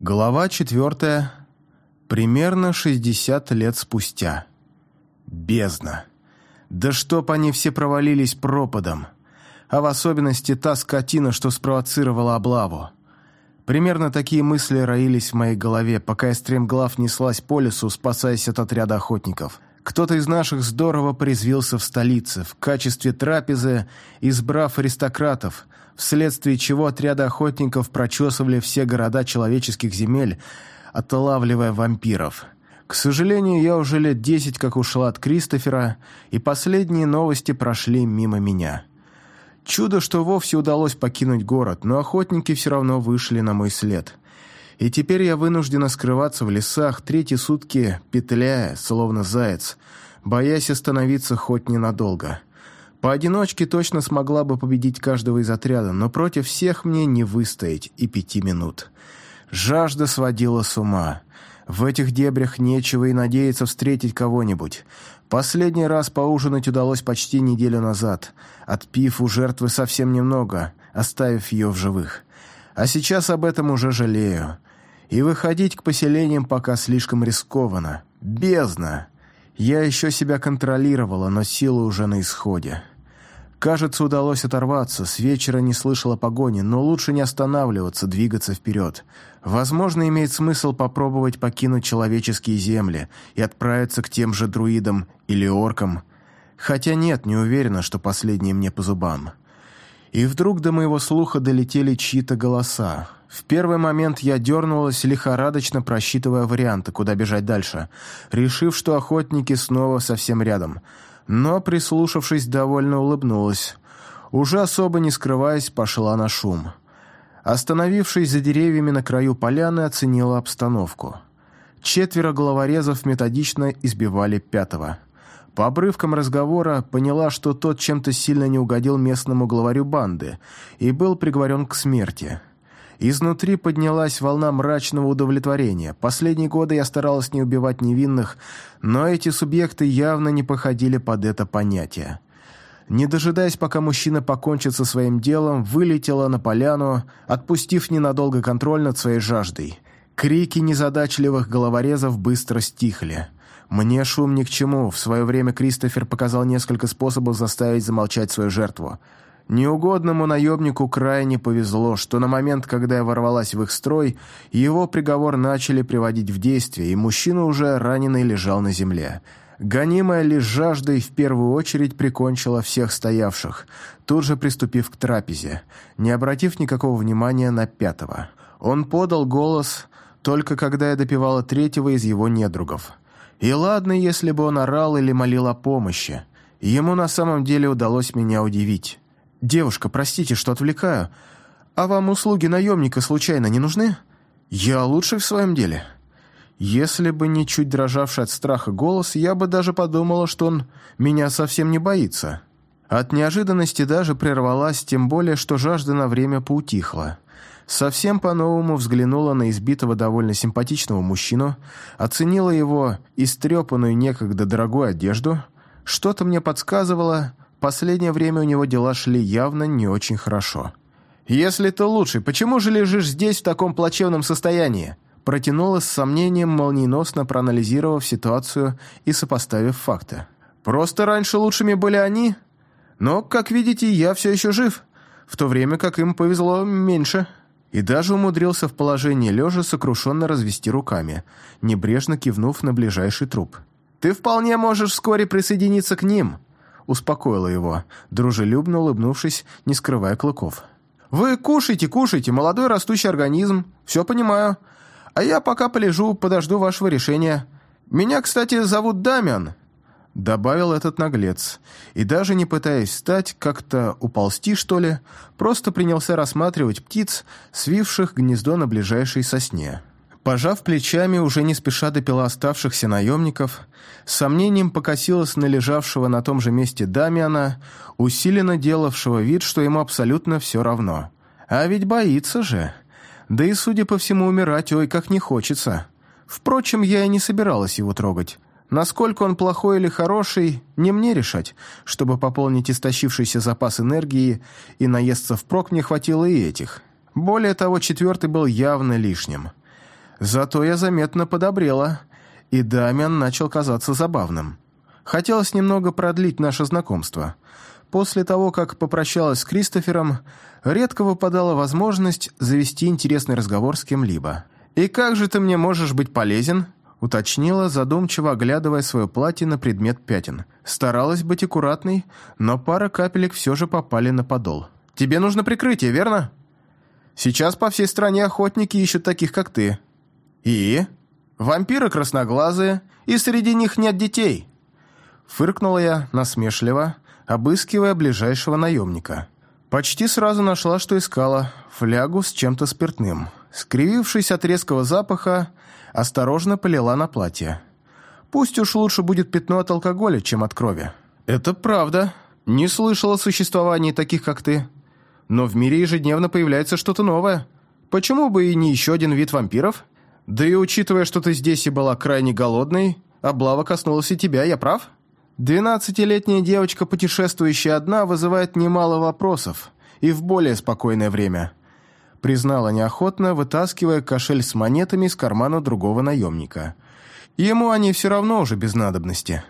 Глава четвертая. Примерно шестьдесят лет спустя. Бездна. Да чтоб они все провалились пропадом. А в особенности та скотина, что спровоцировала облаву. Примерно такие мысли роились в моей голове, пока я стремглав неслась по лесу, спасаясь от отряда охотников. Кто-то из наших здорово призвился в столице, в качестве трапезы, избрав аристократов – вследствие чего отряды охотников прочесывали все города человеческих земель, отлавливая вампиров. К сожалению, я уже лет десять как ушла от Кристофера, и последние новости прошли мимо меня. Чудо, что вовсе удалось покинуть город, но охотники все равно вышли на мой след. И теперь я вынуждена скрываться в лесах, третьи сутки петляя, словно заяц, боясь остановиться хоть ненадолго. Поодиночке точно смогла бы победить каждого из отряда, но против всех мне не выстоять и пяти минут. Жажда сводила с ума. В этих дебрях нечего и надеяться встретить кого-нибудь. Последний раз поужинать удалось почти неделю назад, отпив у жертвы совсем немного, оставив ее в живых. А сейчас об этом уже жалею. И выходить к поселениям пока слишком рискованно. Бездна! Я еще себя контролировала, но силы уже на исходе. Кажется, удалось оторваться, с вечера не слышала погони, но лучше не останавливаться, двигаться вперед. Возможно, имеет смысл попробовать покинуть человеческие земли и отправиться к тем же друидам или оркам. Хотя нет, не уверена, что последние мне по зубам. И вдруг до моего слуха долетели чьи-то голоса. В первый момент я дернулась, лихорадочно просчитывая варианты, куда бежать дальше, решив, что охотники снова совсем рядом. Но, прислушавшись, довольно улыбнулась. Уже особо не скрываясь, пошла на шум. Остановившись за деревьями на краю поляны, оценила обстановку. Четверо головорезов методично избивали пятого. По обрывкам разговора поняла, что тот чем-то сильно не угодил местному главарю банды и был приговорен к смерти. Изнутри поднялась волна мрачного удовлетворения. Последние годы я старалась не убивать невинных, но эти субъекты явно не походили под это понятие. Не дожидаясь, пока мужчина покончит со своим делом, вылетела на поляну, отпустив ненадолго контроль над своей жаждой. Крики незадачливых головорезов быстро стихли. Мне шум ни к чему. В свое время Кристофер показал несколько способов заставить замолчать свою жертву – Неугодному наемнику крайне повезло, что на момент, когда я ворвалась в их строй, его приговор начали приводить в действие, и мужчина уже раненый лежал на земле. Гонимая лишь жаждой в первую очередь прикончила всех стоявших, тут же приступив к трапезе, не обратив никакого внимания на пятого. Он подал голос только когда я допивала третьего из его недругов. И ладно, если бы он орал или молил о помощи. Ему на самом деле удалось меня удивить. «Девушка, простите, что отвлекаю. А вам услуги наемника случайно не нужны? Я лучший в своем деле». Если бы не чуть дрожавший от страха голос, я бы даже подумала, что он меня совсем не боится. От неожиданности даже прервалась, тем более, что жажда на время поутихла. Совсем по-новому взглянула на избитого довольно симпатичного мужчину, оценила его истрепанную некогда дорогую одежду. Что-то мне подсказывало, Последнее время у него дела шли явно не очень хорошо. «Если ты лучший, почему же лежишь здесь в таком плачевном состоянии?» Протянула с сомнением, молниеносно проанализировав ситуацию и сопоставив факты. «Просто раньше лучшими были они, но, как видите, я все еще жив, в то время как им повезло меньше». И даже умудрился в положении лежа сокрушенно развести руками, небрежно кивнув на ближайший труп. «Ты вполне можешь вскоре присоединиться к ним», успокоила его, дружелюбно улыбнувшись, не скрывая клыков. «Вы кушайте, кушайте, молодой растущий организм, все понимаю. А я пока полежу, подожду вашего решения. Меня, кстати, зовут Дамиан», — добавил этот наглец. И даже не пытаясь встать, как-то уползти, что ли, просто принялся рассматривать птиц, свивших гнездо на ближайшей сосне. Пожав плечами, уже не спеша допила оставшихся наемников, с сомнением покосилась на лежавшего на том же месте Дамиана, усиленно делавшего вид, что ему абсолютно все равно. А ведь боится же. Да и, судя по всему, умирать ой как не хочется. Впрочем, я и не собиралась его трогать. Насколько он плохой или хороший, не мне решать, чтобы пополнить истощившийся запас энергии, и наесться впрок мне хватило и этих. Более того, четвертый был явно лишним – Зато я заметно подобрела, и Дамиан начал казаться забавным. Хотелось немного продлить наше знакомство. После того, как попрощалась с Кристофером, редко выпадала возможность завести интересный разговор с кем-либо. «И как же ты мне можешь быть полезен?» уточнила, задумчиво оглядывая свое платье на предмет пятен. Старалась быть аккуратной, но пара капелек все же попали на подол. «Тебе нужно прикрытие, верно?» «Сейчас по всей стране охотники ищут таких, как ты». «И?» «Вампиры красноглазые, и среди них нет детей». Фыркнула я насмешливо, обыскивая ближайшего наемника. Почти сразу нашла, что искала, флягу с чем-то спиртным. Скривившись от резкого запаха, осторожно полила на платье. Пусть уж лучше будет пятно от алкоголя, чем от крови. Это правда. Не слышала о существовании таких, как ты. Но в мире ежедневно появляется что-то новое. Почему бы и не еще один вид вампиров? Да и учитывая, что ты здесь и была крайне голодной, облава коснулась и тебя, я прав? Двенадцатилетняя девочка, путешествующая одна, вызывает немало вопросов, и в более спокойное время. Признала неохотно, вытаскивая кошель с монетами из кармана другого наемника. Ему они все равно уже без надобности.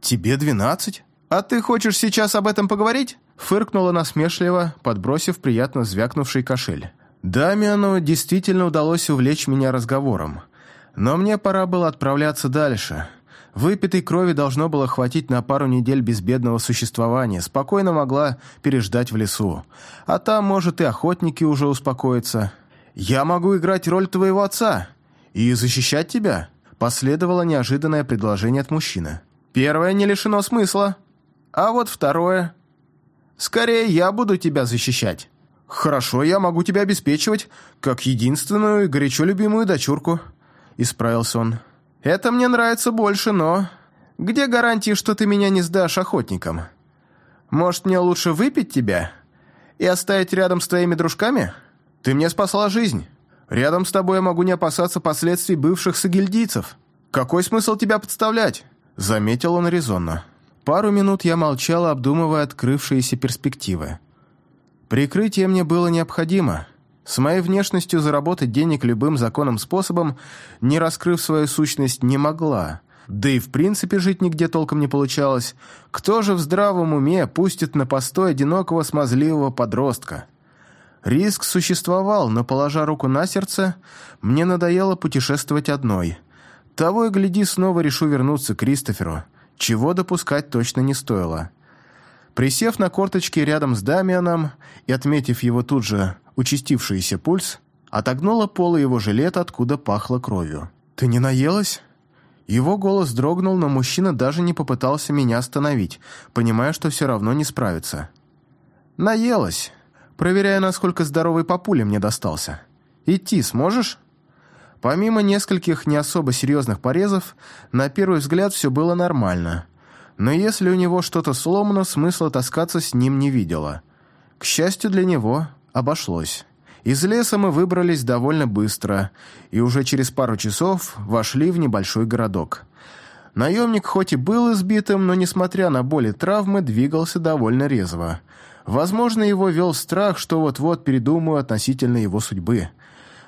«Тебе двенадцать? А ты хочешь сейчас об этом поговорить?» Фыркнула насмешливо, подбросив приятно звякнувший кошель. Дамиану действительно удалось увлечь меня разговором. Но мне пора было отправляться дальше – Выпитой крови должно было хватить на пару недель безбедного существования, спокойно могла переждать в лесу. А там, может, и охотники уже успокоятся. «Я могу играть роль твоего отца и защищать тебя», последовало неожиданное предложение от мужчины. «Первое не лишено смысла, а вот второе...» «Скорее я буду тебя защищать». «Хорошо, я могу тебя обеспечивать, как единственную и горячо любимую дочурку», — исправился он. Это мне нравится больше, но... Где гарантии, что ты меня не сдашь охотникам? Может, мне лучше выпить тебя и оставить рядом с твоими дружками? Ты мне спасла жизнь. Рядом с тобой я могу не опасаться последствий бывших сагильдийцев. Какой смысл тебя подставлять?» Заметил он резонно. Пару минут я молчала, обдумывая открывшиеся перспективы. Прикрытие мне было необходимо — с моей внешностью заработать денег любым законным способом, не раскрыв свою сущность, не могла. Да и в принципе жить нигде толком не получалось. Кто же в здравом уме пустит на постой одинокого смазливого подростка? Риск существовал, но, положа руку на сердце, мне надоело путешествовать одной. Того и гляди, снова решу вернуться к Кристоферу, чего допускать точно не стоило. Присев на корточки рядом с Дамианом и отметив его тут же участившийся пульс, отогнула полы его жилета, откуда пахло кровью. «Ты не наелась?» Его голос дрогнул, но мужчина даже не попытался меня остановить, понимая, что все равно не справится. «Наелась, проверяя, насколько здоровый папуля мне достался. Идти сможешь?» Помимо нескольких не особо серьезных порезов, на первый взгляд все было нормально. Но если у него что-то сломано, смысла таскаться с ним не видела. К счастью для него, обошлось. Из леса мы выбрались довольно быстро и уже через пару часов вошли в небольшой городок. Наемник хоть и был избитым, но, несмотря на боли травмы, двигался довольно резво. Возможно, его вел страх, что вот-вот передумаю относительно его судьбы.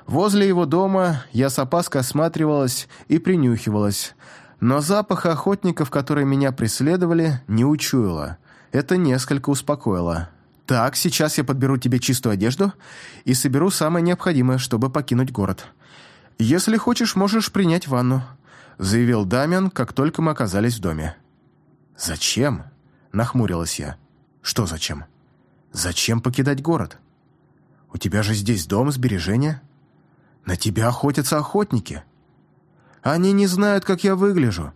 Возле его дома я с опаской осматривалась и принюхивалась, но запах охотников, которые меня преследовали, не учуяла. Это несколько успокоило. «Так, сейчас я подберу тебе чистую одежду и соберу самое необходимое, чтобы покинуть город. Если хочешь, можешь принять ванну», — заявил Дамиан, как только мы оказались в доме. «Зачем?» — нахмурилась я. «Что зачем? Зачем покидать город? У тебя же здесь дом, сбережения. На тебя охотятся охотники. Они не знают, как я выгляжу.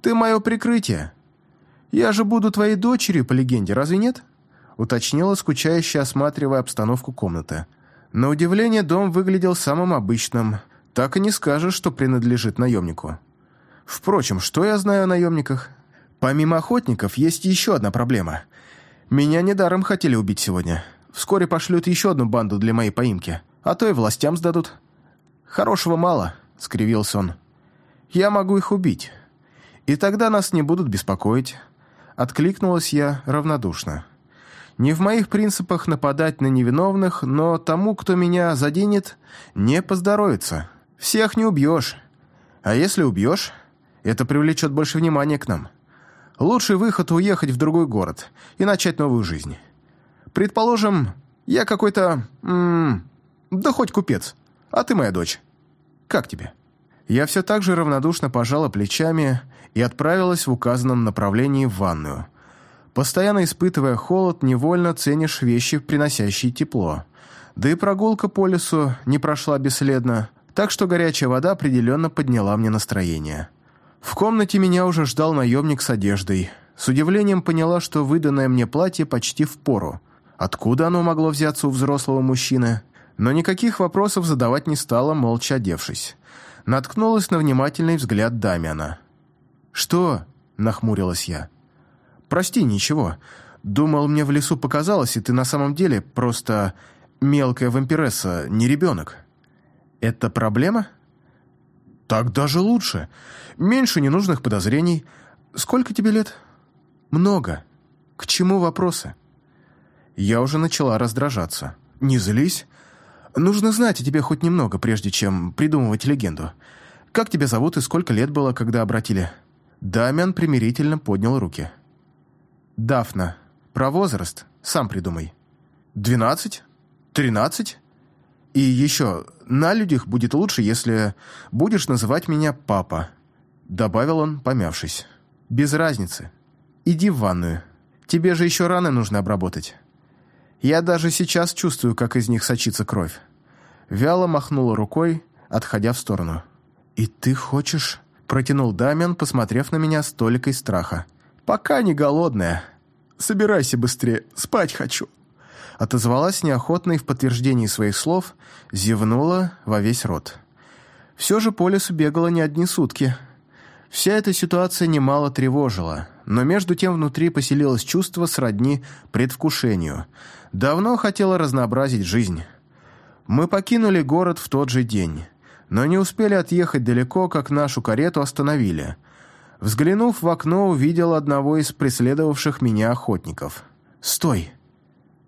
Ты мое прикрытие. Я же буду твоей дочерью, по легенде, разве нет?» уточнила скучающе, осматривая обстановку комнаты. На удивление, дом выглядел самым обычным. Так и не скажешь, что принадлежит наемнику. Впрочем, что я знаю о наемниках? Помимо охотников, есть еще одна проблема. Меня недаром хотели убить сегодня. Вскоре пошлют еще одну банду для моей поимки. А то и властям сдадут. Хорошего мало, скривился он. Я могу их убить. И тогда нас не будут беспокоить. Откликнулась я равнодушно. Не в моих принципах нападать на невиновных, но тому, кто меня заденет, не поздоровится. Всех не убьешь. А если убьешь, это привлечет больше внимания к нам. Лучший выход — уехать в другой город и начать новую жизнь. Предположим, я какой-то... да хоть купец, а ты моя дочь. Как тебе?» Я все так же равнодушно пожала плечами и отправилась в указанном направлении в ванную. Постоянно испытывая холод, невольно ценишь вещи, приносящие тепло. Да и прогулка по лесу не прошла бесследно, так что горячая вода определенно подняла мне настроение. В комнате меня уже ждал наемник с одеждой. С удивлением поняла, что выданное мне платье почти в пору. Откуда оно могло взяться у взрослого мужчины? Но никаких вопросов задавать не стала, молча одевшись. Наткнулась на внимательный взгляд Дамиана. «Что?» – нахмурилась я. «Прости, ничего. Думал, мне в лесу показалось, и ты на самом деле просто мелкая вампиресса, не ребенок». «Это проблема?» «Так даже лучше. Меньше ненужных подозрений. Сколько тебе лет?» «Много. К чему вопросы?» Я уже начала раздражаться. «Не злись. Нужно знать о тебе хоть немного, прежде чем придумывать легенду. Как тебя зовут и сколько лет было, когда обратили?» Дамиан примирительно поднял руки. «Дафна. Про возраст сам придумай. Двенадцать? Тринадцать? И еще, на людях будет лучше, если будешь называть меня папа», добавил он, помявшись. «Без разницы. Иди в ванную. Тебе же еще раны нужно обработать». Я даже сейчас чувствую, как из них сочится кровь. Вяло махнула рукой, отходя в сторону. «И ты хочешь?» – протянул Дамиан, посмотрев на меня с толикой страха. «Пока не голодная. Собирайся быстрее, спать хочу». Отозвалась неохотно и в подтверждении своих слов зевнула во весь рот. Все же по лесу бегала не одни сутки. Вся эта ситуация немало тревожила, но между тем внутри поселилось чувство сродни предвкушению – Давно хотела разнообразить жизнь. Мы покинули город в тот же день, но не успели отъехать далеко, как нашу карету остановили. Взглянув в окно, увидел одного из преследовавших меня охотников. «Стой!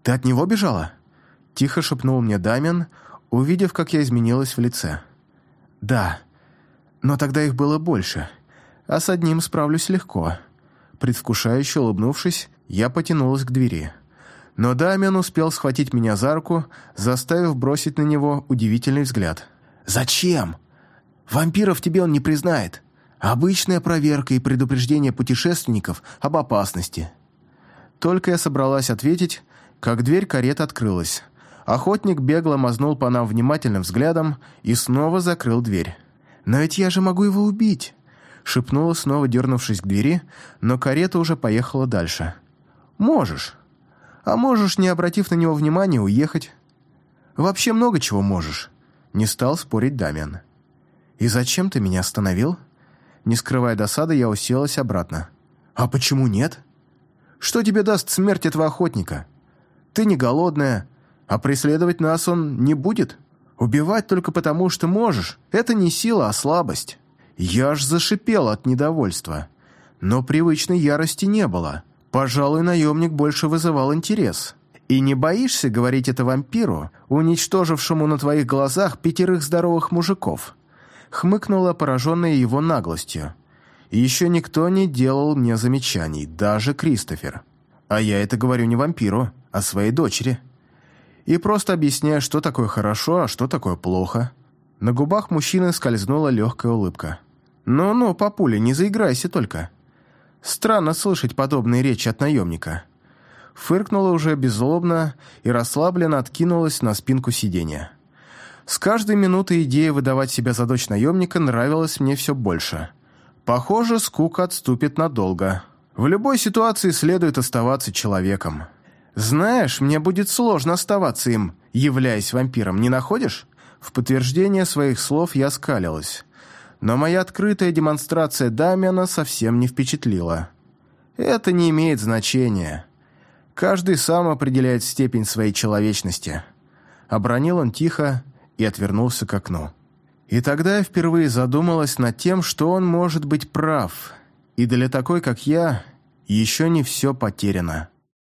Ты от него бежала?» Тихо шепнул мне Дамин, увидев, как я изменилась в лице. «Да, но тогда их было больше, а с одним справлюсь легко». Предвкушающе улыбнувшись, я потянулась к двери. Но Дамиан успел схватить меня за руку, заставив бросить на него удивительный взгляд. «Зачем? Вампиров тебе он не признает. Обычная проверка и предупреждение путешественников об опасности». Только я собралась ответить, как дверь кареты открылась. Охотник бегло мазнул по нам внимательным взглядом и снова закрыл дверь. «Но ведь я же могу его убить!» Шепнула, снова дернувшись к двери, но карета уже поехала дальше. «Можешь», а можешь, не обратив на него внимания, уехать. Вообще много чего можешь. Не стал спорить Дамиан. И зачем ты меня остановил? Не скрывая досады, я уселась обратно. А почему нет? Что тебе даст смерть этого охотника? Ты не голодная, а преследовать нас он не будет. Убивать только потому, что можешь. Это не сила, а слабость. Я аж зашипел от недовольства. Но привычной ярости не было. Пожалуй, наемник больше вызывал интерес. И не боишься говорить это вампиру, уничтожившему на твоих глазах пятерых здоровых мужиков?» Хмыкнула пораженная его наглостью. Еще никто не делал мне замечаний, даже Кристофер. А я это говорю не вампиру, а своей дочери. И просто объясняю, что такое хорошо, а что такое плохо. На губах мужчины скользнула легкая улыбка. «Ну-ну, папуля, не заиграйся только. Странно слышать подобные речи от наемника. Фыркнула уже беззлобно и расслабленно откинулась на спинку сиденья. С каждой минутой идея выдавать себя за дочь наемника нравилась мне все больше. Похоже, скука отступит надолго. В любой ситуации следует оставаться человеком. Знаешь, мне будет сложно оставаться им, являясь вампиром, не находишь? В подтверждение своих слов я скалилась но моя открытая демонстрация Дамиана совсем не впечатлила. Это не имеет значения. Каждый сам определяет степень своей человечности. Обронил он тихо и отвернулся к окну. И тогда я впервые задумалась над тем, что он может быть прав, и для такой, как я, еще не все потеряно.